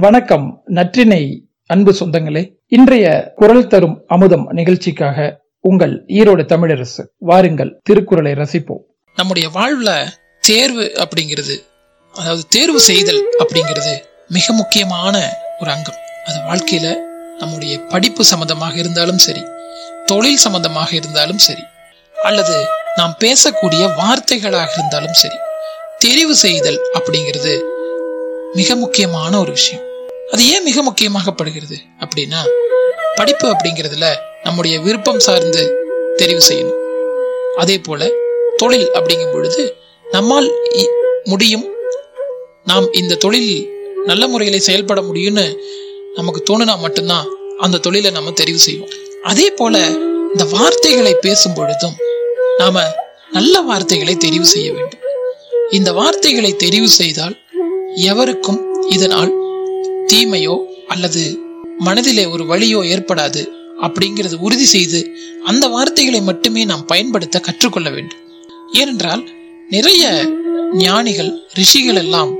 வணக்கம் நற்றினை அன்பு சொந்தங்களே. இன்றைய குரல் தரும் அமுதம் நிகழ்ச்சிக்காக உங்கள் ஈரோடு தமிழரசு வாருங்கள் திருக்குறளை ரசிப்போம். நம்முடைய வாழ்வுல தேர்வு அப்படிங்கிறது அதாவது தேர்வு செய்தல் அப்படிங்கிறது மிக முக்கியமான ஒரு அங்கம். அது வாழ்க்கையில நம்முடைய படிப்பு சம்பந்தமாக இருந்தாலும் சரி தொழில் சம்பந்தமாக இருந்தாலும் சரி அல்லது நாம் பேசக்கூடிய வார்த்தைகளாக இருந்தாலும் சரி தெரிவு செய்தல் அப்படிங்கிறது மிக முக்கியமான ஒரு விஷயம். அது ஏன் மிக முக்கியமாகப்படுகிறது அப்படின்னா படிப்பு அப்படிங்கிறதுல நம்முடைய விருப்பம் சார்ந்து தெரிவு செய்யணும். அதே போல தொழில் அப்படிங்கும் பொழுது நம்மால் முடியும் நாம் இந்த தொழில் நல்ல முறையில் செயல்பட முடியும்னு நமக்கு தோணுனா மட்டும்தான் அந்த தொழிலை நம்ம தெரிவு செய்வோம். அதே போல இந்த வார்த்தைகளை பேசும் பொழுதும் நாம நல்ல வார்த்தைகளை தெரிவு செய்ய வேண்டும். இந்த வார்த்தைகளை தெரிவு செய்தால் எவருக்கும் இதனால் தீமையோ அல்லது மனதிலே ஒரு வழியோ ஏற்படாது அப்படிங்கிறது உறுதி செய்து அந்த வார்த்தைகளை மட்டுமே நாம் பயன்படுத்த கற்றுக்கொள்ள வேண்டும். ஏனென்றால் நிறைய ஞானிகள் ரிஷிகள் எல்லாம்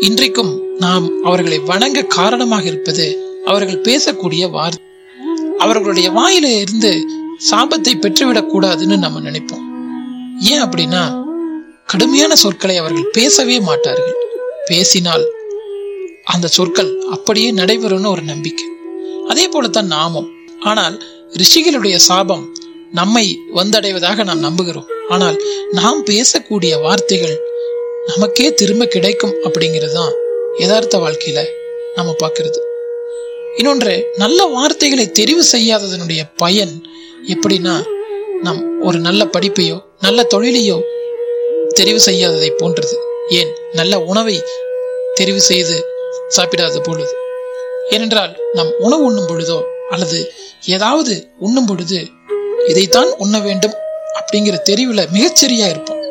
இன்றைக்கும் நாம் அவர்களை வணங்க காரணமாக இருப்பது அவர்கள் பேசக்கூடிய வார்த்தை. அவர்களுடைய வாயில இருந்து சாபத்தை பெற்றுவிடக் கூடாதுன்னு நம்ம நினைப்போம். ஏன் அப்படின்னா கடுமையான சொற்களை அவர்கள் பேசவே மாட்டார்கள். பேசினால் அந்த சொற்கள் அப்படியே நடைபெறும்னு ஒரு நம்பிக்கை. அதே போலத்தான் நாமும். ஆனால் ரிஷிகளுடைய சாபம் நம்மை வந்தடைவதாக நாம் நம்புகிறோம். ஆனால் நாம் பேசக்கூடிய வார்த்தைகள் நமக்கே திரும்ப கிடைக்கும் அப்படிங்கிறது தான் யதார்த்த வாழ்க்கையில நம்ம பார்க்கறது. இன்னொன்று நல்ல வார்த்தைகளை தெரிவு செய்யாததனுடைய பயன் எப்படின்னா நம் ஒரு நல்ல படிப்பையோ நல்ல தொழிலையோ தெரிவு செய்யாததை போன்றது. ஏன்? நல்ல உணவை தெரிவு செய்து சாப்பிடாத பொழுது. ஏனென்றால் நாம் உணவு உண்ணும் பொழுதோ அல்லது ஏதாவது உண்ணும் பொழுது இதைத்தான் உண்ண வேண்டும் அப்படிங்கிற தெரிவுல மிகச்சரியா இருப்போம்.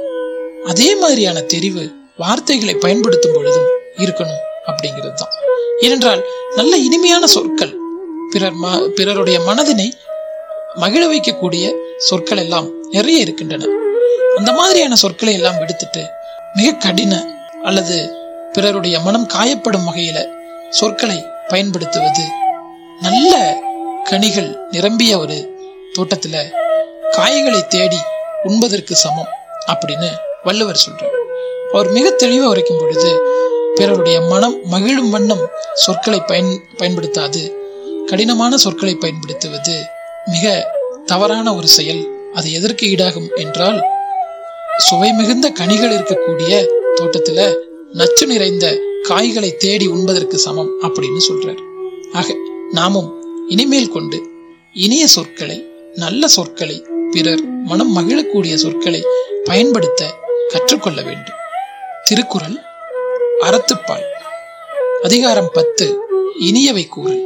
அதே மாதிரியான தெரிவு வார்த்தைகளை பயன்படுத்தும் பொழுதும் இருக்கணும் அப்படிங்கிறது தான். ஏனென்றால் நல்ல இனிமையான சொற்கள் பிறர் பிறருடைய மனதினை மகிழ வைக்கக்கூடிய சொற்கள் எல்லாம் நிறைய இருக்கின்றன. அந்த மாதிரியான சொற்களை எல்லாம் விடுத்துட்டு மிக கடின அல்லது பிறருடைய மனம் காயப்படும் வகையில சொற்களை பயன்படுத்துவது. நல்ல கனிகள் நிரம்பிய ஒரு தோட்டத்துல காய்களை தேடி உண்பதற்கு சமம் அப்படின்னு வள்ளுவர் சொல்றார். அவர் மிக தெளிவா உரைக்கும் பொழுது பிறருடைய மனம் மகிழும் வண்ணம் சொற்களை பயன் பயன்படுத்தாது. கடினமான சொற்களை பயன்படுத்துவது மிக தவறான ஒரு செயல். அது எதற்கு ஈடாகும் என்றால் சுவை மிகுந்த கனிகள் இருக்கக்கூடிய தோட்டத்துல நச்சு நிறைந்த காய்களை தேடி உண்பதற்கு சமம் அப்படின்னு சொல்றார். ஆக நாமும் இனிமேல் கொண்டு இனிய சொற்களை நல்ல சொற்களை பிறர் மனம் மகிழக்கூடிய சொற்களை பயன்படுத்த கற்றுக்கொள்ள வேண்டும். திருக்குறள் அறத்துப்பால். அதிகாரம் பத்து இனியவை கூறல்.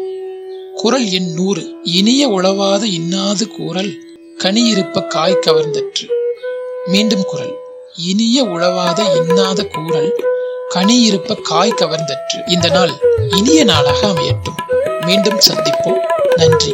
குரல் எண் நூறு இனிய உழவாத இன்னாது கூறல் கனியிருப்ப காய் கவர்ந்தற்று. மீண்டும் குரல் இனிய உழவாத இன்னாத கூறல் கனி இருப்ப காய் கவர்ந்தற்று. இந்த நாள் இனிய நாளாக அமையட்டும். மீண்டும் சந்திப்போம். நன்றி.